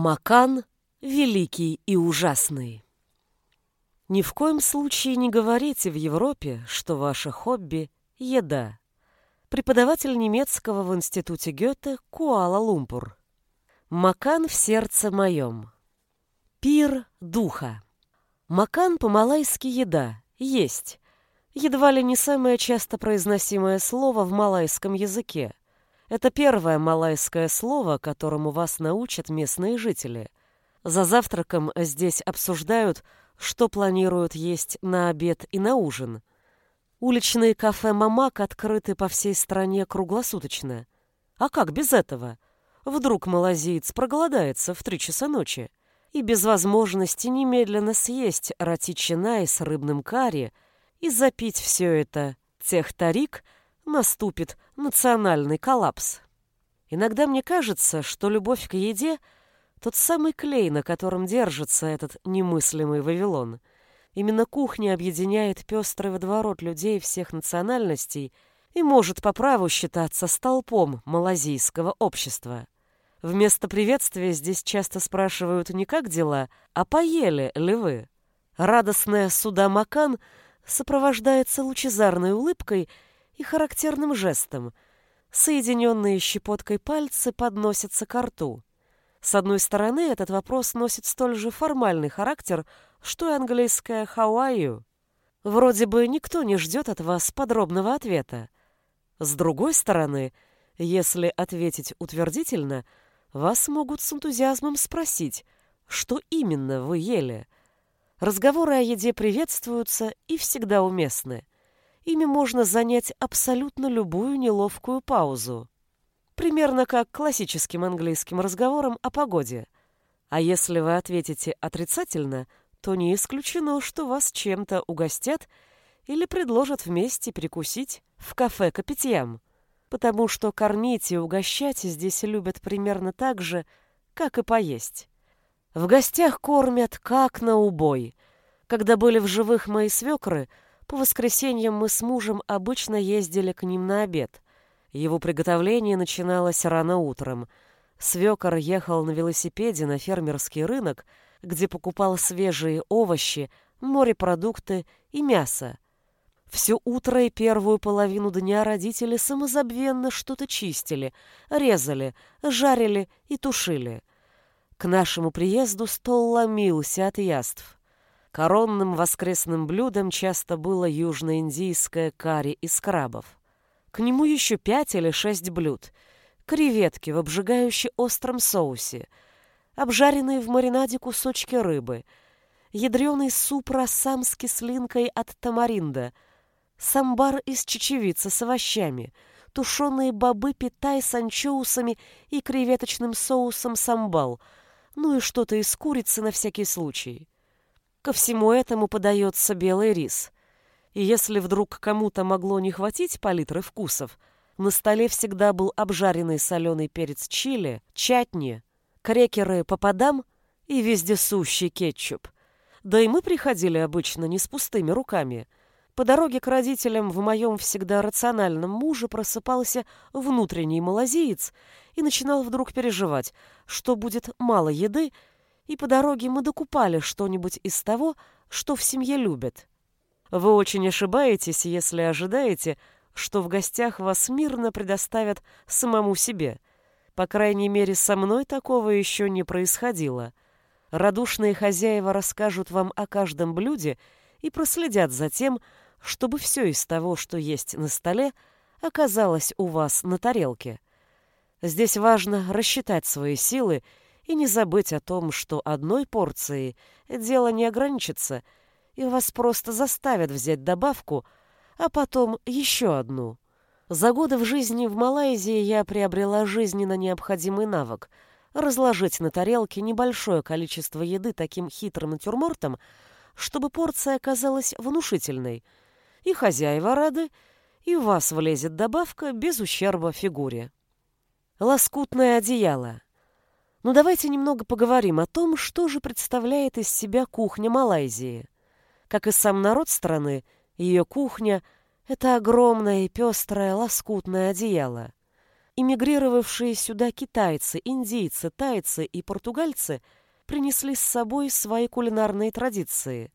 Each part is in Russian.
Макан великий и ужасный. Ни в коем случае не говорите в Европе, что ваше хобби — еда. Преподаватель немецкого в институте Гёте Куала-Лумпур. Макан в сердце моем. Пир духа. Макан по-малайски еда, есть. Едва ли не самое часто произносимое слово в малайском языке. Это первое малайское слово, которому вас научат местные жители. За завтраком здесь обсуждают, что планируют есть на обед и на ужин. Уличные кафе «Мамак» открыты по всей стране круглосуточно. А как без этого? Вдруг малазиец проголодается в три часа ночи и без возможности немедленно съесть ратичинай с рыбным карри и запить все это техтарик, наступит национальный коллапс. Иногда мне кажется, что любовь к еде — тот самый клей, на котором держится этот немыслимый Вавилон. Именно кухня объединяет пестрый водоворот людей всех национальностей и может по праву считаться столпом малазийского общества. Вместо приветствия здесь часто спрашивают не как дела, а поели ли вы. Радостная суда Макан сопровождается лучезарной улыбкой и характерным жестом. Соединенные щепоткой пальцы подносятся к рту. С одной стороны, этот вопрос носит столь же формальный характер, что и английское «How are you?». Вроде бы никто не ждет от вас подробного ответа. С другой стороны, если ответить утвердительно, вас могут с энтузиазмом спросить, что именно вы ели. Разговоры о еде приветствуются и всегда уместны. Ими можно занять абсолютно любую неловкую паузу. Примерно как классическим английским разговором о погоде. А если вы ответите отрицательно, то не исключено, что вас чем-то угостят или предложат вместе перекусить в кафе Капитьям, потому что кормить и угощать здесь любят примерно так же, как и поесть. В гостях кормят как на убой. Когда были в живых мои свекры, по воскресеньям мы с мужем обычно ездили к ним на обед. Его приготовление начиналось рано утром. Свекор ехал на велосипеде на фермерский рынок, где покупал свежие овощи, морепродукты и мясо. Все утро и первую половину дня родители самозабвенно что-то чистили, резали, жарили и тушили. К нашему приезду стол ломился от яств. Коронным воскресным блюдом часто было южноиндийское карри из крабов. К нему еще пять или шесть блюд. Креветки в обжигающе остром соусе, обжаренные в маринаде кусочки рыбы, ядреный суп рассам с кислинкой от тамаринда, самбар из чечевицы с овощами, тушеные бобы питай с анчоусами и креветочным соусом самбал, ну и что-то из курицы на всякий случай. Ко всему этому подается белый рис — и если вдруг кому-то могло не хватить палитры вкусов, на столе всегда был обжаренный соленый перец чили, чатни, крекеры попадам и вездесущий кетчуп. Да и мы приходили обычно не с пустыми руками. По дороге к родителям в моем всегда рациональном муже просыпался внутренний малазиец и начинал вдруг переживать, что будет мало еды, и по дороге мы докупали что-нибудь из того, что в семье любят. Вы очень ошибаетесь, если ожидаете, что в гостях вас мирно предоставят самому себе. По крайней мере, со мной такого еще не происходило. Радушные хозяева расскажут вам о каждом блюде и проследят за тем, чтобы все из того, что есть на столе, оказалось у вас на тарелке. Здесь важно рассчитать свои силы и не забыть о том, что одной порцией дело не ограничится – и вас просто заставят взять добавку, а потом еще одну. За годы в жизни в Малайзии я приобрела жизненно необходимый навык — разложить на тарелке небольшое количество еды таким хитрым натюрмортом, чтобы порция оказалась внушительной. И хозяева рады, и у вас влезет добавка без ущерба фигуре. Лоскутное одеяло. Ну давайте немного поговорим о том, что же представляет из себя кухня Малайзии. Как и сам народ страны, ее кухня — это огромное и пестрое лоскутное одеяло. эмигрировавшие сюда китайцы, индийцы, тайцы и португальцы принесли с собой свои кулинарные традиции.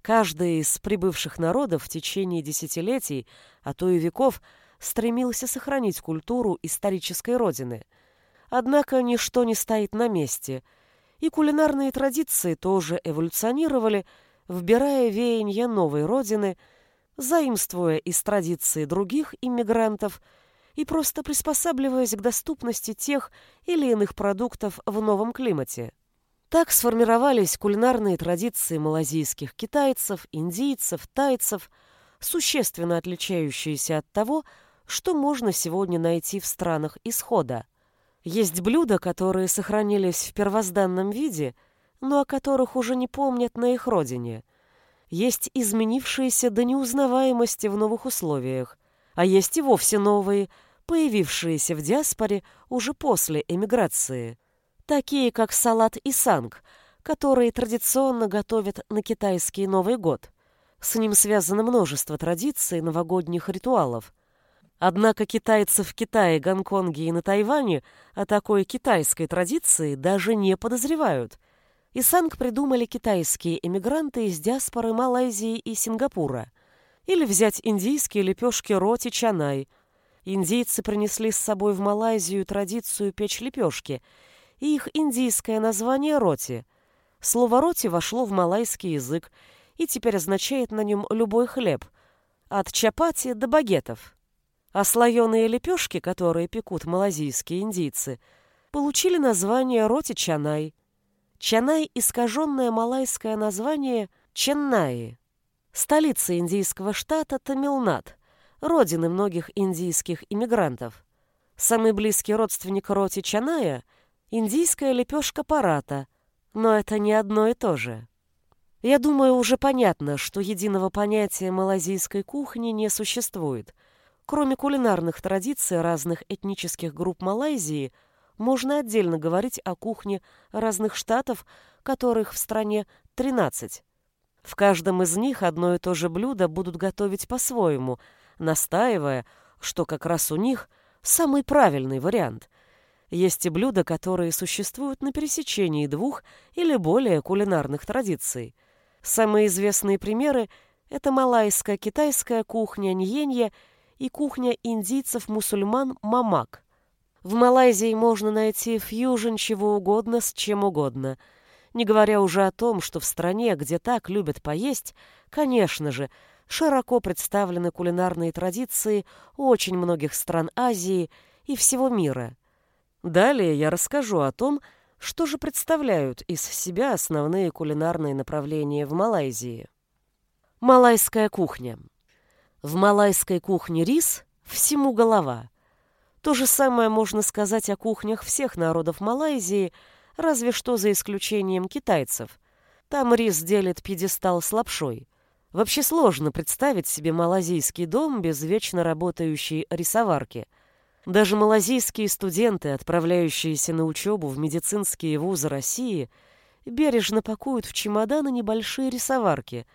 Каждый из прибывших народов в течение десятилетий, а то и веков, стремился сохранить культуру исторической родины. Однако ничто не стоит на месте, и кулинарные традиции тоже эволюционировали, вбирая веяния новой родины, заимствуя из традиций других иммигрантов и просто приспосабливаясь к доступности тех или иных продуктов в новом климате. Так сформировались кулинарные традиции малазийских китайцев, индийцев, тайцев, существенно отличающиеся от того, что можно сегодня найти в странах исхода. Есть блюда, которые сохранились в первозданном виде, но о которых уже не помнят на их родине. Есть изменившиеся до неузнаваемости в новых условиях, а есть и вовсе новые, появившиеся в диаспоре уже после эмиграции такие как салат и санг, которые традиционно готовят на китайский Новый год. С ним связано множество традиций новогодних ритуалов. Однако китайцы в Китае, Гонконге и на Тайване о такой китайской традиции даже не подозревают. И санг придумали китайские эмигранты из диаспоры Малайзии и Сингапура. Или взять индийские лепешки роти чанай. Индийцы принесли с собой в Малайзию традицию печь лепешки – и их индийское название роти. Слово роти вошло в малайский язык и теперь означает на нем любой хлеб, от чапати до багетов. А слоеные лепешки, которые пекут малазийские индийцы, получили название роти-чанай. Чанай – искаженное малайское название Ченнаи. Столица индийского штата Тамилнад, родины многих индийских иммигрантов. Самый близкий родственник роти Чаная – индийская лепешка парата, но это не одно и то же. Я думаю, уже понятно, что единого понятия малазийской кухни не существует. Кроме кулинарных традиций разных этнических групп Малайзии, можно отдельно говорить о кухне разных штатов, которых в стране 13. В каждом из них одно и то же блюдо будут готовить по-своему, настаивая, что как раз у них самый правильный вариант – есть и блюда, которые существуют на пересечении двух или более кулинарных традиций. Самые известные примеры – это малайская китайская кухня ньенья и кухня индийцев-мусульман мамак. В Малайзии можно найти фьюжн чего угодно с чем угодно. Не говоря уже о том, что в стране, где так любят поесть, конечно же, широко представлены кулинарные традиции очень многих стран Азии и всего мира – Далее я расскажу о том, что же представляют из себя основные кулинарные направления в Малайзии. Малайская кухня. В малайской кухне рис всему голова. То же самое можно сказать о кухнях всех народов Малайзии, разве что за исключением китайцев. Там рис делит пьедестал с лапшой. Вообще сложно представить себе малазийский дом без вечно работающей рисоварки – даже малазийские студенты, отправляющиеся на учебу в медицинские вузы России, бережно пакуют в чемоданы небольшие рисоварки,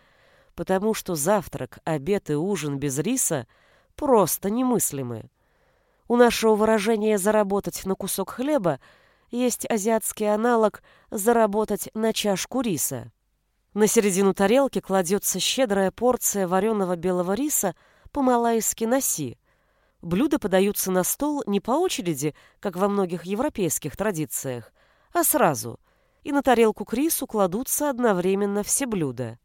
потому что завтрак, обед и ужин без риса просто немыслимы. У нашего выражения «заработать на кусок хлеба» есть азиатский аналог «заработать на чашку риса». На середину тарелки кладется щедрая порция вареного белого риса по-малайски наси – Блюда подаются на стол не по очереди, как во многих европейских традициях, а сразу, и на тарелку к рису кладутся одновременно все блюда.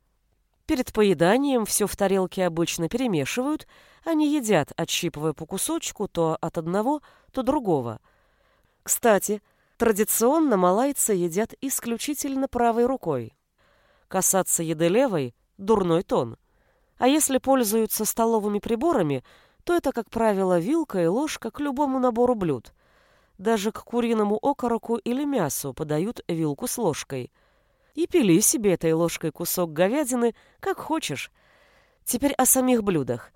Перед поеданием все в тарелке обычно перемешивают, они едят, отщипывая по кусочку то от одного, то другого. Кстати, традиционно малайцы едят исключительно правой рукой. Касаться еды левой – дурной тон. А если пользуются столовыми приборами – то это, как правило, вилка и ложка к любому набору блюд. Даже к куриному окороку или мясу подают вилку с ложкой. И пили себе этой ложкой кусок говядины, как хочешь. Теперь о самих блюдах.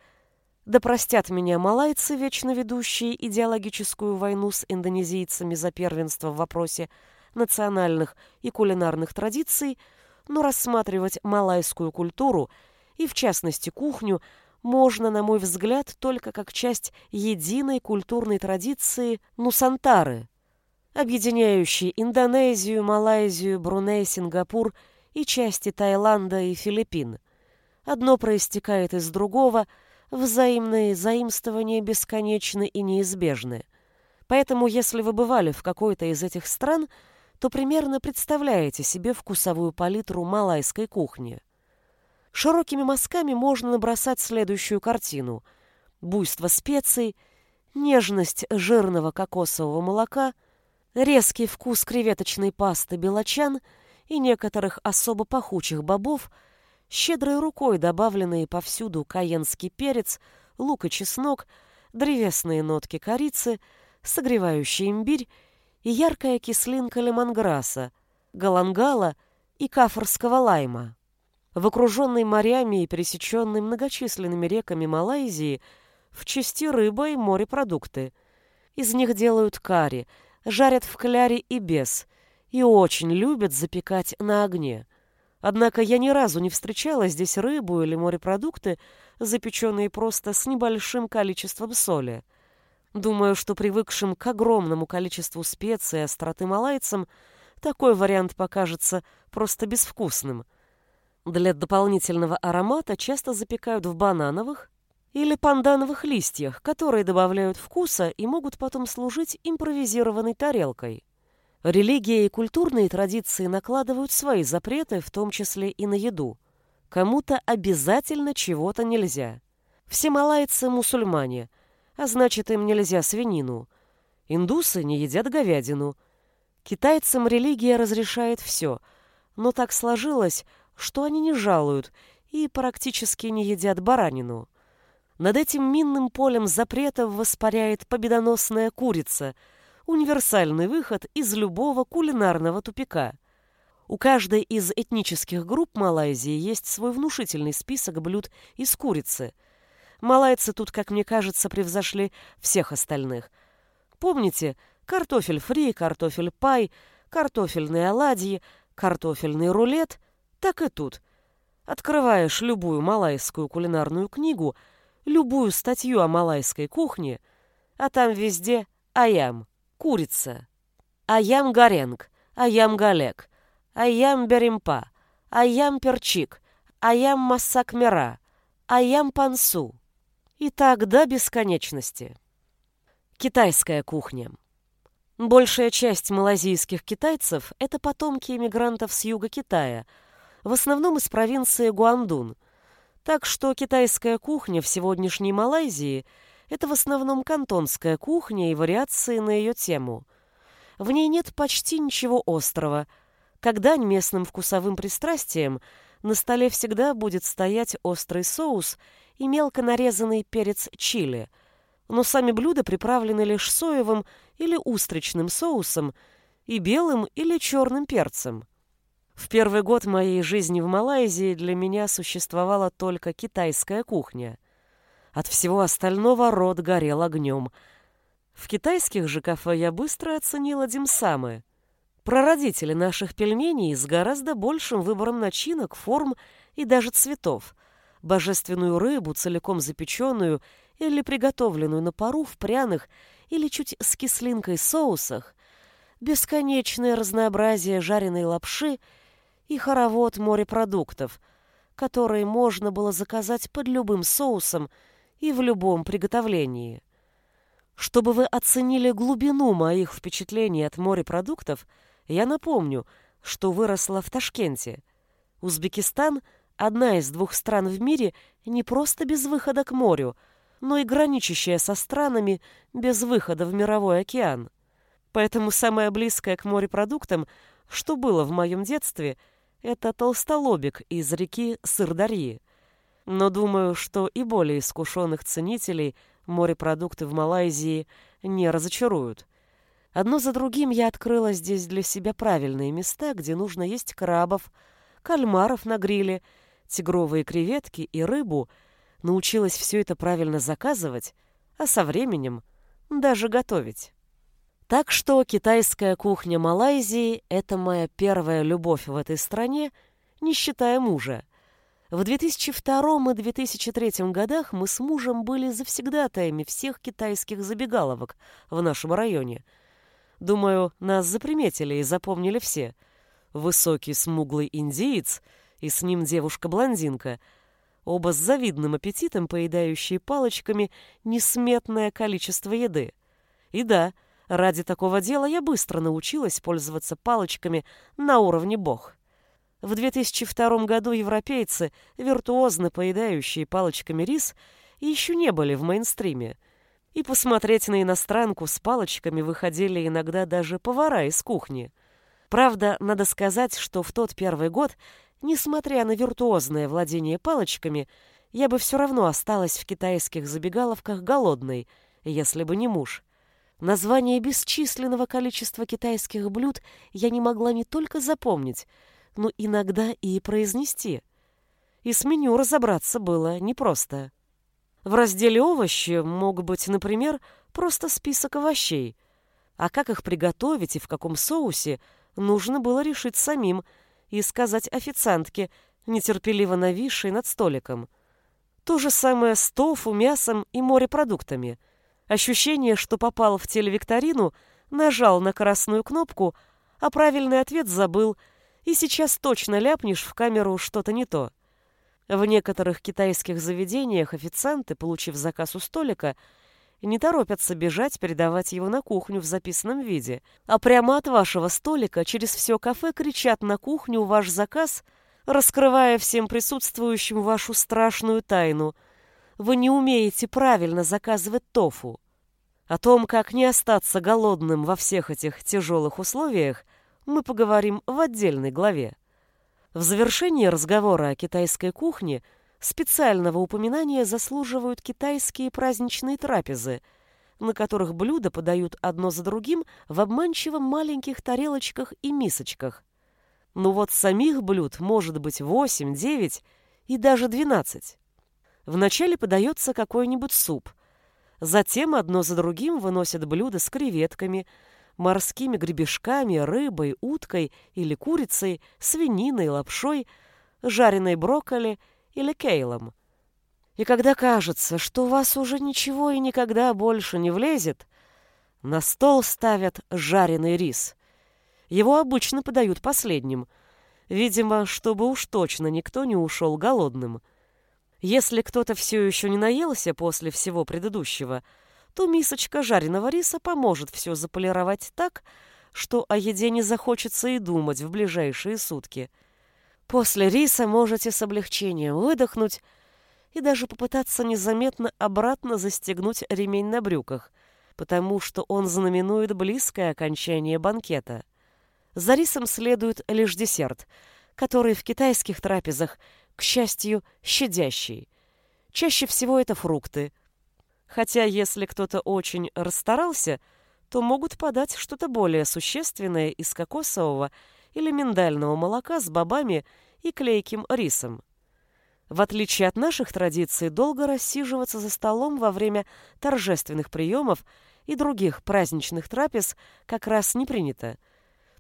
Да простят меня малайцы, вечно ведущие идеологическую войну с индонезийцами за первенство в вопросе национальных и кулинарных традиций, но рассматривать малайскую культуру и, в частности, кухню, можно, на мой взгляд, только как часть единой культурной традиции Нусантары, объединяющей Индонезию, Малайзию, Бруней, Сингапур и части Таиланда и Филиппин. Одно проистекает из другого, взаимные заимствования бесконечны и неизбежны. Поэтому, если вы бывали в какой-то из этих стран, то примерно представляете себе вкусовую палитру малайской кухни. Широкими мазками можно набросать следующую картину. Буйство специй, нежность жирного кокосового молока, резкий вкус креветочной пасты белочан и некоторых особо пахучих бобов, щедрой рукой добавленные повсюду каенский перец, лук и чеснок, древесные нотки корицы, согревающий имбирь и яркая кислинка лемонграсса, галангала и кафорского лайма. В окруженной морями и пересеченной многочисленными реками Малайзии в части рыба и морепродукты. Из них делают карри, жарят в кляре и без, и очень любят запекать на огне. Однако я ни разу не встречала здесь рыбу или морепродукты, запеченные просто с небольшим количеством соли. Думаю, что привыкшим к огромному количеству специй и остроты малайцам такой вариант покажется просто безвкусным – для дополнительного аромата часто запекают в банановых или пандановых листьях, которые добавляют вкуса и могут потом служить импровизированной тарелкой. Религия и культурные традиции накладывают свои запреты, в том числе и на еду. Кому-то обязательно чего-то нельзя. Все малайцы – мусульмане, а значит, им нельзя свинину. Индусы не едят говядину. Китайцам религия разрешает все, но так сложилось, что они не жалуют и практически не едят баранину. Над этим минным полем запретов воспаряет победоносная курица, универсальный выход из любого кулинарного тупика. У каждой из этнических групп Малайзии есть свой внушительный список блюд из курицы. Малайцы тут, как мне кажется, превзошли всех остальных. Помните, картофель фри, картофель пай, картофельные оладьи, картофельный рулет — так и тут. Открываешь любую малайскую кулинарную книгу, любую статью о малайской кухне, а там везде аям, курица, аям гаренг, аям галек, аям беримпа, аям перчик, аям массакмера, аям пансу. И так до бесконечности. Китайская кухня. Большая часть малазийских китайцев – это потомки иммигрантов с юга Китая – в основном из провинции Гуандун. Так что китайская кухня в сегодняшней Малайзии – это в основном кантонская кухня и вариации на ее тему. В ней нет почти ничего острого. Когда местным вкусовым пристрастием на столе всегда будет стоять острый соус и мелко нарезанный перец чили, но сами блюда приправлены лишь соевым или устричным соусом и белым или черным перцем. В первый год моей жизни в Малайзии для меня существовала только китайская кухня. От всего остального рот горел огнем. В китайских же кафе я быстро оценила димсамы. Прародители наших пельменей с гораздо большим выбором начинок, форм и даже цветов. Божественную рыбу, целиком запеченную или приготовленную на пару в пряных или чуть с кислинкой соусах, бесконечное разнообразие жареной лапши — и хоровод морепродуктов, которые можно было заказать под любым соусом и в любом приготовлении. Чтобы вы оценили глубину моих впечатлений от морепродуктов, я напомню, что выросла в Ташкенте. Узбекистан – одна из двух стран в мире не просто без выхода к морю, но и граничащая со странами без выхода в мировой океан. Поэтому самое близкое к морепродуктам, что было в моем детстве – это толстолобик из реки Сырдарьи. Но думаю, что и более искушенных ценителей морепродукты в Малайзии не разочаруют. Одно за другим я открыла здесь для себя правильные места, где нужно есть крабов, кальмаров на гриле, тигровые креветки и рыбу, научилась все это правильно заказывать, а со временем даже готовить. Так что китайская кухня Малайзии – это моя первая любовь в этой стране, не считая мужа. В 2002 и 2003 годах мы с мужем были завсегдатаями всех китайских забегаловок в нашем районе. Думаю, нас заприметили и запомнили все. Высокий смуглый индиец и с ним девушка-блондинка, оба с завидным аппетитом поедающие палочками несметное количество еды. И да, ради такого дела я быстро научилась пользоваться палочками на уровне бог. В 2002 году европейцы, виртуозно поедающие палочками рис, еще не были в мейнстриме. И посмотреть на иностранку с палочками выходили иногда даже повара из кухни. Правда, надо сказать, что в тот первый год, несмотря на виртуозное владение палочками, я бы все равно осталась в китайских забегаловках голодной, если бы не муж. Название бесчисленного количества китайских блюд я не могла не только запомнить — но иногда и произнести. И с меню разобраться было непросто. В разделе «Овощи» мог быть, например, просто список овощей, а как их приготовить и в каком соусе, нужно было решить самим и сказать официантке, нетерпеливо нависшей над столиком. То же самое с тофу, мясом и морепродуктами. Ощущение, что попал в телевикторину, нажал на красную кнопку, а правильный ответ забыл – и сейчас точно ляпнешь в камеру что-то не то. В некоторых китайских заведениях официанты, получив заказ у столика, не торопятся бежать передавать его на кухню в записанном виде, а прямо от вашего столика через все кафе кричат на кухню ваш заказ, раскрывая всем присутствующим вашу страшную тайну. Вы не умеете правильно заказывать тофу. О том, как не остаться голодным во всех этих тяжелых условиях – мы поговорим в отдельной главе. В завершении разговора о китайской кухне специального упоминания заслуживают китайские праздничные трапезы, на которых блюда подают одно за другим в обманчиво маленьких тарелочках и мисочках. Но вот самих блюд может быть 8, 9 и даже 12. Вначале подается какой-нибудь суп. Затем одно за другим выносят блюда с креветками, морскими гребешками, рыбой, уткой или курицей, свининой, лапшой, жареной брокколи или кейлом. И когда кажется, что у вас уже ничего и никогда больше не влезет, на стол ставят жареный рис. Его обычно подают последним, видимо, чтобы уж точно никто не ушел голодным. Если кто-то все еще не наелся после всего предыдущего – то мисочка жареного риса поможет все заполировать так, что о еде не захочется и думать в ближайшие сутки. После риса можете с облегчением выдохнуть и даже попытаться незаметно обратно застегнуть ремень на брюках, потому что он знаменует близкое окончание банкета. За рисом следует лишь десерт, который в китайских трапезах, к счастью, щадящий. Чаще всего это фрукты – Хотя, если кто-то очень расстарался, то могут подать что-то более существенное из кокосового или миндального молока с бобами и клейким рисом. В отличие от наших традиций, долго рассиживаться за столом во время торжественных приемов и других праздничных трапез как раз не принято.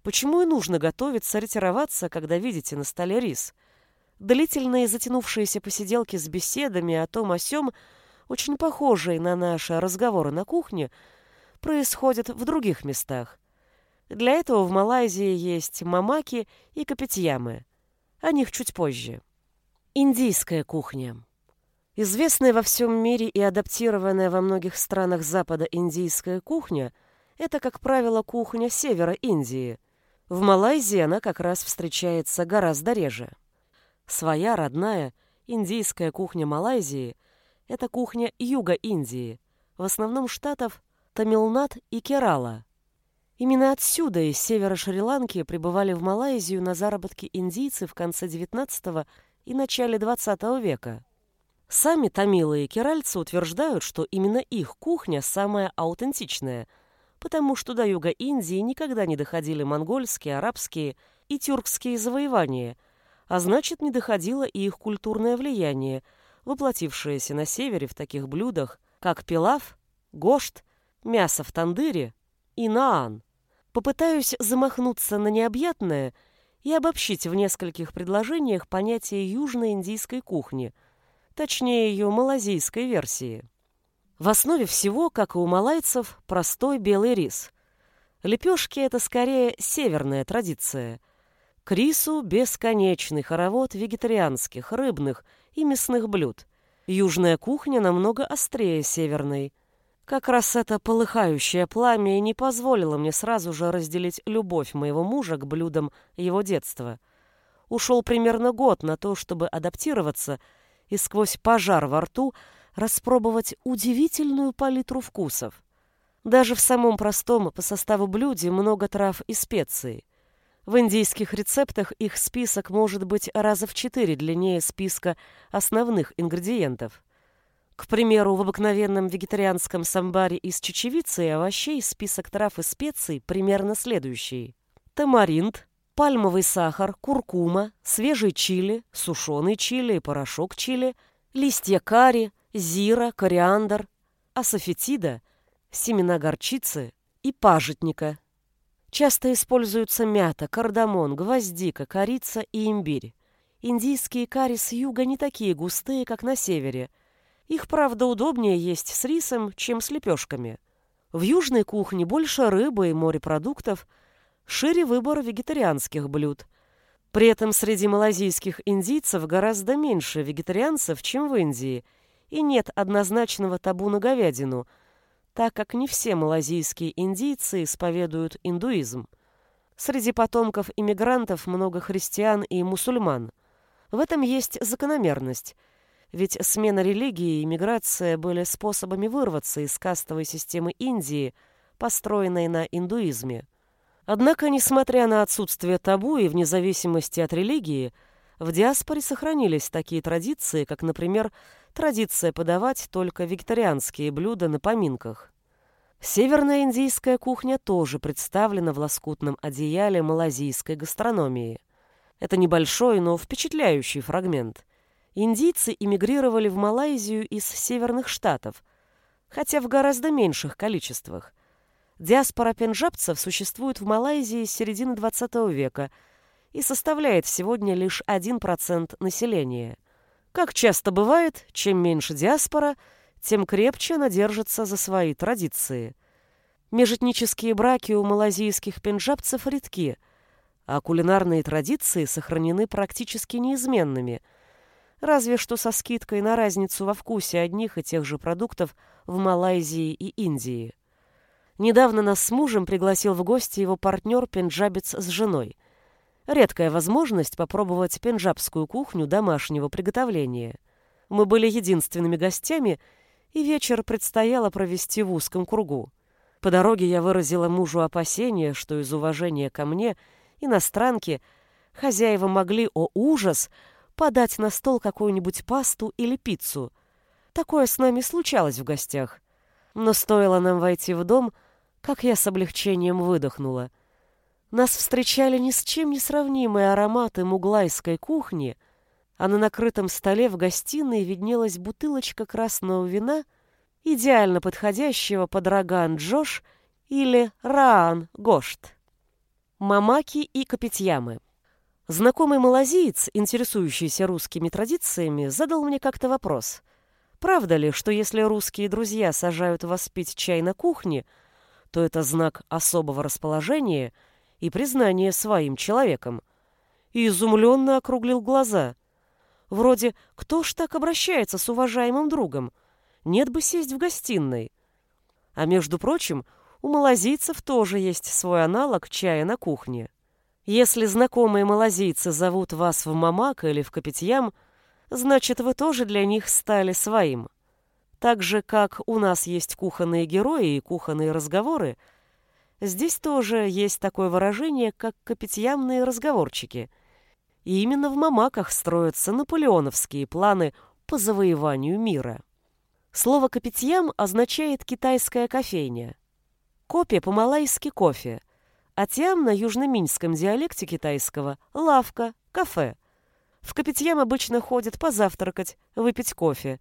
Почему и нужно готовиться, ретироваться, когда видите на столе рис? Длительные затянувшиеся посиделки с беседами о том о сём – очень похожие на наши разговоры на кухне, происходят в других местах. Для этого в Малайзии есть мамаки и капитьямы. О них чуть позже. Индийская кухня. Известная во всем мире и адаптированная во многих странах Запада индийская кухня – это, как правило, кухня севера Индии. В Малайзии она как раз встречается гораздо реже. Своя родная индийская кухня Малайзии – это кухня юга Индии, в основном штатов Тамилнад и Керала. Именно отсюда, из севера Шри-Ланки, прибывали в Малайзию на заработки индийцы в конце XIX и начале XX века. Сами тамилы и керальцы утверждают, что именно их кухня самая аутентичная, потому что до юга Индии никогда не доходили монгольские, арабские и тюркские завоевания, а значит, не доходило и их культурное влияние – воплотившееся на севере в таких блюдах, как пилав, гошт, мясо в тандыре и наан. Попытаюсь замахнуться на необъятное и обобщить в нескольких предложениях понятие южной индийской кухни, точнее ее малазийской версии. В основе всего, как и у малайцев, простой белый рис. Лепешки – это скорее северная традиция. К рису – бесконечный хоровод вегетарианских, рыбных и мясных блюд. Южная кухня намного острее северной. Как раз это полыхающее пламя и не позволило мне сразу же разделить любовь моего мужа к блюдам его детства. Ушел примерно год на то, чтобы адаптироваться и сквозь пожар во рту – распробовать удивительную палитру вкусов. Даже в самом простом по составу блюде много трав и специй. В индийских рецептах их список может быть раза в четыре длиннее списка основных ингредиентов. К примеру, в обыкновенном вегетарианском самбаре из чечевицы и овощей список трав и специй примерно следующий. Тамаринт, пальмовый сахар, куркума, свежий чили, сушеный чили и порошок чили, листья карри, зира, кориандр, асофетида, семена горчицы и пажитника. Часто используются мята, кардамон, гвоздика, корица и имбирь. Индийские карри с юга не такие густые, как на севере. Их, правда, удобнее есть с рисом, чем с лепешками. В южной кухне больше рыбы и морепродуктов, шире выбор вегетарианских блюд. При этом среди малазийских индийцев гораздо меньше вегетарианцев, чем в Индии – и нет однозначного табу на говядину, так как не все малазийские индийцы исповедуют индуизм. Среди потомков иммигрантов много христиан и мусульман. В этом есть закономерность, ведь смена религии и миграция были способами вырваться из кастовой системы Индии, построенной на индуизме. Однако, несмотря на отсутствие табу и вне зависимости от религии, в диаспоре сохранились такие традиции, как, например, традиция подавать только вегетарианские блюда на поминках. Северная индийская кухня тоже представлена в лоскутном одеяле малазийской гастрономии. Это небольшой, но впечатляющий фрагмент. Индийцы эмигрировали в Малайзию из северных штатов, хотя в гораздо меньших количествах. Диаспора пенджабцев существует в Малайзии с середины XX века и составляет сегодня лишь 1% населения – как часто бывает, чем меньше диаспора, тем крепче она держится за свои традиции. Межэтнические браки у малазийских пенджабцев редки, а кулинарные традиции сохранены практически неизменными, разве что со скидкой на разницу во вкусе одних и тех же продуктов в Малайзии и Индии. Недавно нас с мужем пригласил в гости его партнер-пенджабец с женой – Редкая возможность попробовать пенджабскую кухню домашнего приготовления. Мы были единственными гостями, и вечер предстояло провести в узком кругу. По дороге я выразила мужу опасение, что из уважения ко мне, иностранки, хозяева могли, о ужас, подать на стол какую-нибудь пасту или пиццу. Такое с нами случалось в гостях. Но стоило нам войти в дом, как я с облегчением выдохнула. Нас встречали ни с чем не сравнимые ароматы муглайской кухни, а на накрытом столе в гостиной виднелась бутылочка красного вина, идеально подходящего под Раган Джош или Раан Гошт. Мамаки и Капитьямы. Знакомый малазиец, интересующийся русскими традициями, задал мне как-то вопрос. Правда ли, что если русские друзья сажают вас пить чай на кухне, то это знак особого расположения – и признание своим человеком. И изумленно округлил глаза. Вроде «Кто ж так обращается с уважаемым другом? Нет бы сесть в гостиной». А между прочим, у малазийцев тоже есть свой аналог чая на кухне. Если знакомые малазийцы зовут вас в мамак или в капитьям, значит, вы тоже для них стали своим. Так же, как у нас есть кухонные герои и кухонные разговоры, Здесь тоже есть такое выражение, как капитьямные разговорчики. И именно в мамаках строятся наполеоновские планы по завоеванию мира. Слово «капитьям» означает «китайская кофейня». Копия по-малайски «кофе», а тям на южно-минском диалекте китайского – «лавка», «кафе». В капитьям обычно ходят позавтракать, выпить кофе,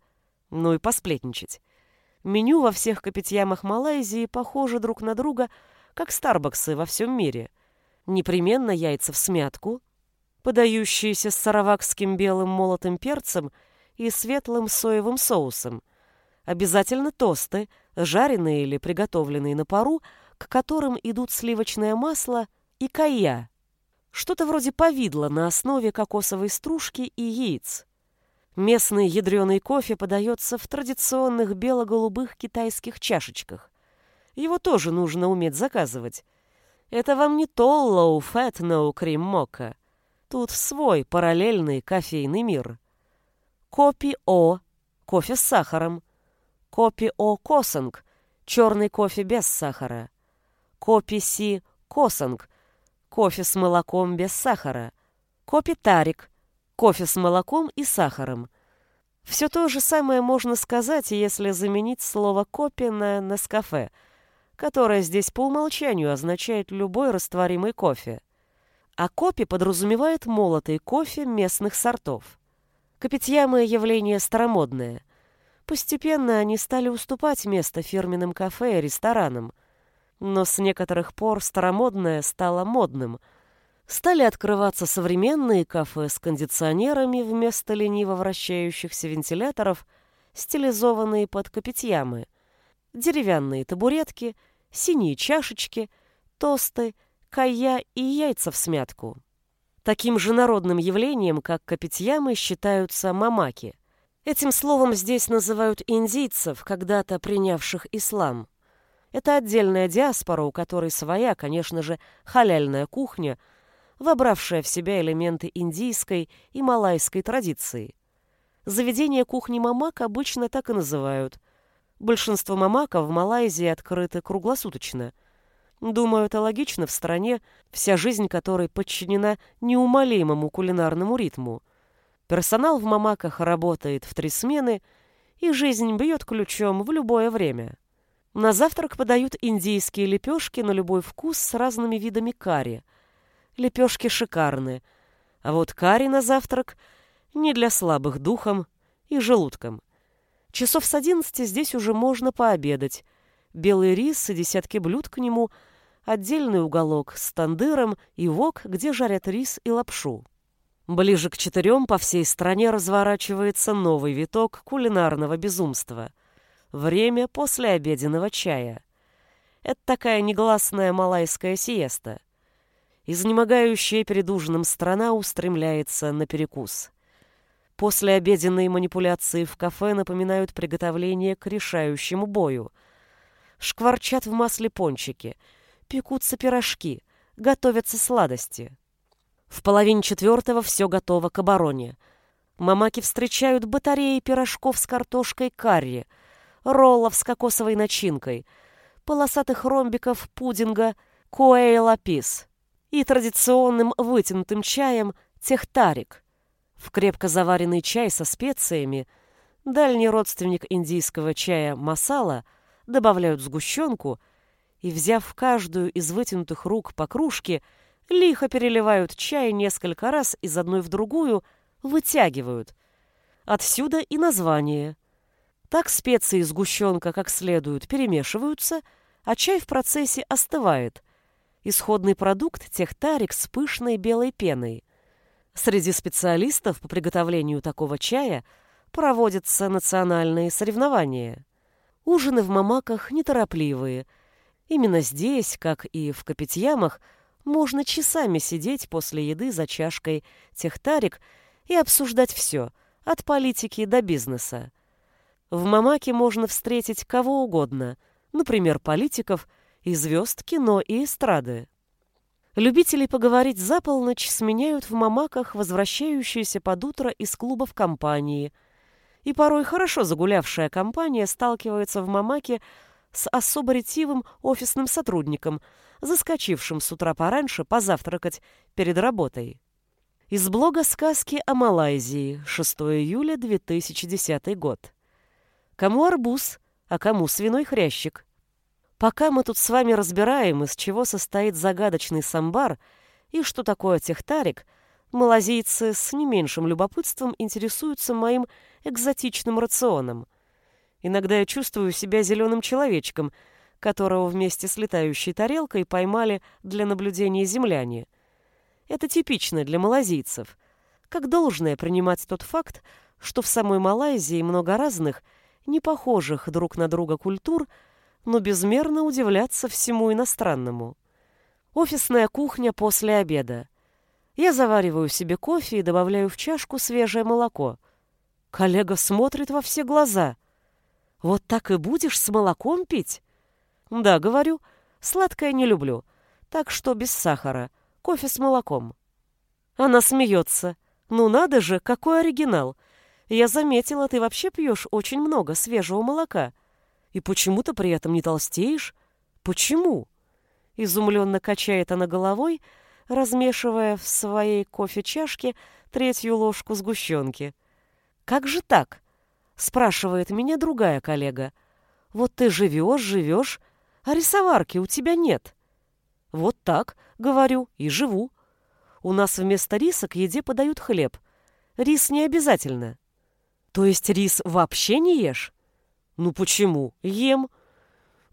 ну и посплетничать. Меню во всех капитьямах Малайзии похожи друг на друга – как Старбаксы во всем мире. Непременно яйца в смятку, подающиеся с саравакским белым молотым перцем и светлым соевым соусом. Обязательно тосты, жареные или приготовленные на пару, к которым идут сливочное масло и кая. Что-то вроде повидла на основе кокосовой стружки и яиц. Местный ядреный кофе подается в традиционных бело-голубых китайских чашечках. Его тоже нужно уметь заказывать. Это вам не то low fat no cream mocha. Тут свой параллельный кофейный мир. Копи-о – кофе с сахаром. Копи-о косанг – черный кофе без сахара. Копи-си косанг – кофе с молоком без сахара. Копи-тарик – кофе с молоком и сахаром. Все то же самое можно сказать, если заменить слово «копи» на «нескафе», которое здесь по умолчанию означает любой растворимый кофе. А копи подразумевает молотый кофе местных сортов. Капитьямы – явление старомодное. Постепенно они стали уступать место фирменным кафе и ресторанам. Но с некоторых пор старомодное стало модным – стали открываться современные кафе с кондиционерами вместо лениво вращающихся вентиляторов, стилизованные под капитьямы, деревянные табуретки, синие чашечки, тосты, кая и яйца в смятку. Таким же народным явлением, как капитьямы, считаются мамаки. Этим словом здесь называют индийцев, когда-то принявших ислам. Это отдельная диаспора, у которой своя, конечно же, халяльная кухня – вобравшая в себя элементы индийской и малайской традиции. Заведения кухни мамак обычно так и называют. Большинство мамаков в Малайзии открыты круглосуточно. Думаю, это логично в стране, вся жизнь которой подчинена неумолимому кулинарному ритму. Персонал в мамаках работает в три смены, и жизнь бьет ключом в любое время. На завтрак подают индийские лепешки на любой вкус с разными видами карри – лепешки шикарные, а вот карри на завтрак не для слабых духом и желудком. Часов с одиннадцати здесь уже можно пообедать. Белый рис и десятки блюд к нему, отдельный уголок с тандыром и вок, где жарят рис и лапшу. Ближе к четырем по всей стране разворачивается новый виток кулинарного безумства. Время после обеденного чая. Это такая негласная малайская сиеста. Изнемогающая перед ужином страна устремляется на перекус. После обеденной манипуляции в кафе напоминают приготовление к решающему бою. Шкварчат в масле пончики, пекутся пирожки, готовятся сладости. В половине четвертого все готово к обороне. Мамаки встречают батареи пирожков с картошкой карри, роллов с кокосовой начинкой, полосатых ромбиков пудинга куэй-лапис и традиционным вытянутым чаем техтарик. В крепко заваренный чай со специями дальний родственник индийского чая масала добавляют сгущенку и, взяв каждую из вытянутых рук по кружке, лихо переливают чай несколько раз из одной в другую, вытягивают. Отсюда и название. Так специи и сгущенка как следует перемешиваются, а чай в процессе остывает, Исходный продукт – техтарик с пышной белой пеной. Среди специалистов по приготовлению такого чая проводятся национальные соревнования. Ужины в мамаках неторопливые. Именно здесь, как и в Капитьямах, можно часами сидеть после еды за чашкой техтарик и обсуждать все, от политики до бизнеса. В мамаке можно встретить кого угодно, например, политиков – и звезд кино и эстрады. Любителей поговорить за полночь сменяют в мамаках возвращающиеся под утро из клубов компании. И порой хорошо загулявшая компания сталкивается в мамаке с особо ретивым офисным сотрудником, заскочившим с утра пораньше позавтракать перед работой. Из блога «Сказки о Малайзии», 6 июля 2010 год. Кому арбуз, а кому свиной хрящик? Пока мы тут с вами разбираем, из чего состоит загадочный самбар и что такое техтарик, малазийцы с не меньшим любопытством интересуются моим экзотичным рационом. Иногда я чувствую себя зеленым человечком, которого вместе с летающей тарелкой поймали для наблюдения земляне. Это типично для малазийцев. Как должное принимать тот факт, что в самой Малайзии много разных, не похожих друг на друга культур, но безмерно удивляться всему иностранному. Офисная кухня после обеда. Я завариваю себе кофе и добавляю в чашку свежее молоко. Коллега смотрит во все глаза. «Вот так и будешь с молоком пить?» «Да, говорю, сладкое не люблю, так что без сахара, кофе с молоком». Она смеется. «Ну надо же, какой оригинал! Я заметила, ты вообще пьешь очень много свежего молока. И почему-то при этом не толстеешь? Почему?» Изумленно качает она головой, размешивая в своей кофе-чашке третью ложку сгущенки. «Как же так?» — спрашивает меня другая коллега. «Вот ты живешь, живешь, а рисоварки у тебя нет». «Вот так», — говорю, — «и живу. У нас вместо риса к еде подают хлеб. Рис не обязательно». «То есть рис вообще не ешь?» «Ну почему? Ем.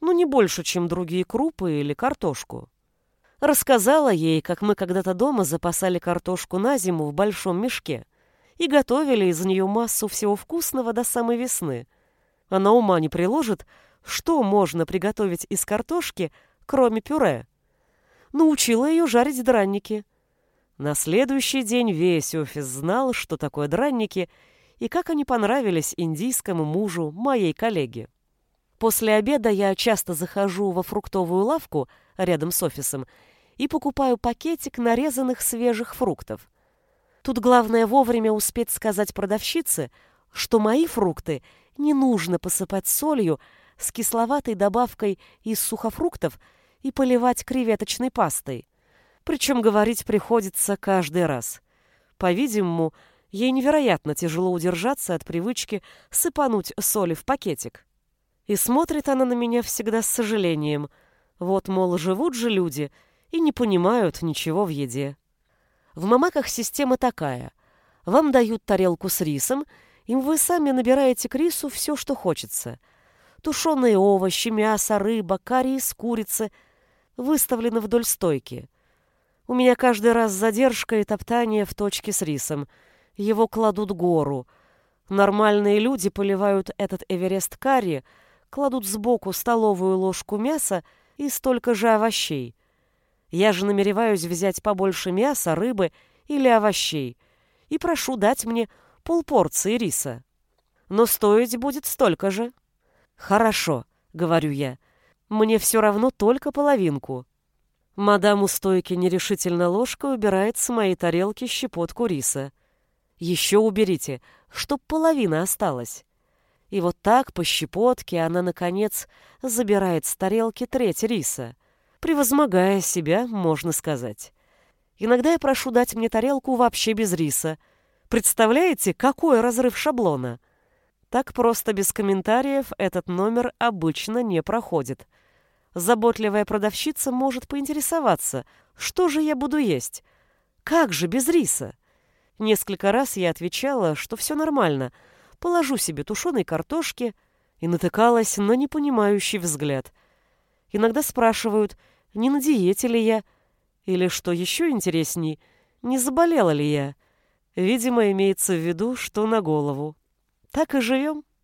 Ну не больше, чем другие крупы или картошку». Рассказала ей, как мы когда-то дома запасали картошку на зиму в большом мешке и готовили из нее массу всего вкусного до самой весны. Она ума не приложит, что можно приготовить из картошки, кроме пюре. Научила ее жарить дранники. На следующий день весь офис знал, что такое дранники и как они понравились индийскому мужу моей коллеги. После обеда я часто захожу во фруктовую лавку рядом с офисом и покупаю пакетик нарезанных свежих фруктов. Тут главное вовремя успеть сказать продавщице, что мои фрукты не нужно посыпать солью с кисловатой добавкой из сухофруктов и поливать креветочной пастой. Причем говорить приходится каждый раз. По-видимому, ей невероятно тяжело удержаться от привычки сыпануть соли в пакетик. И смотрит она на меня всегда с сожалением. Вот, мол, живут же люди — и не понимают ничего в еде. В мамаках система такая. Вам дают тарелку с рисом, и вы сами набираете к рису все, что хочется. Тушеные овощи, мясо, рыба, карри из курицы выставлены вдоль стойки. У меня каждый раз задержка и топтание в точке с рисом. Его кладут гору. Нормальные люди поливают этот эверест карри, кладут сбоку столовую ложку мяса и столько же овощей. Я же намереваюсь взять побольше мяса, рыбы или овощей и прошу дать мне полпорции риса. Но стоить будет столько же. Хорошо, говорю я. Мне все равно только половинку. Мадам у стойки нерешительно ложкой убирает с моей тарелки щепотку риса. Еще уберите, чтоб половина осталась. И вот так по щепотке она, наконец, забирает с тарелки треть риса превозмогая себя, можно сказать. Иногда я прошу дать мне тарелку вообще без риса. Представляете, какой разрыв шаблона? Так просто без комментариев этот номер обычно не проходит. Заботливая продавщица может поинтересоваться, что же я буду есть? Как же без риса? Несколько раз я отвечала, что все нормально, положу себе тушеной картошки и натыкалась на непонимающий взгляд. Иногда спрашивают – не на диете ли я, или, что еще интересней, не заболела ли я. Видимо, имеется в виду, что на голову. Так и живем.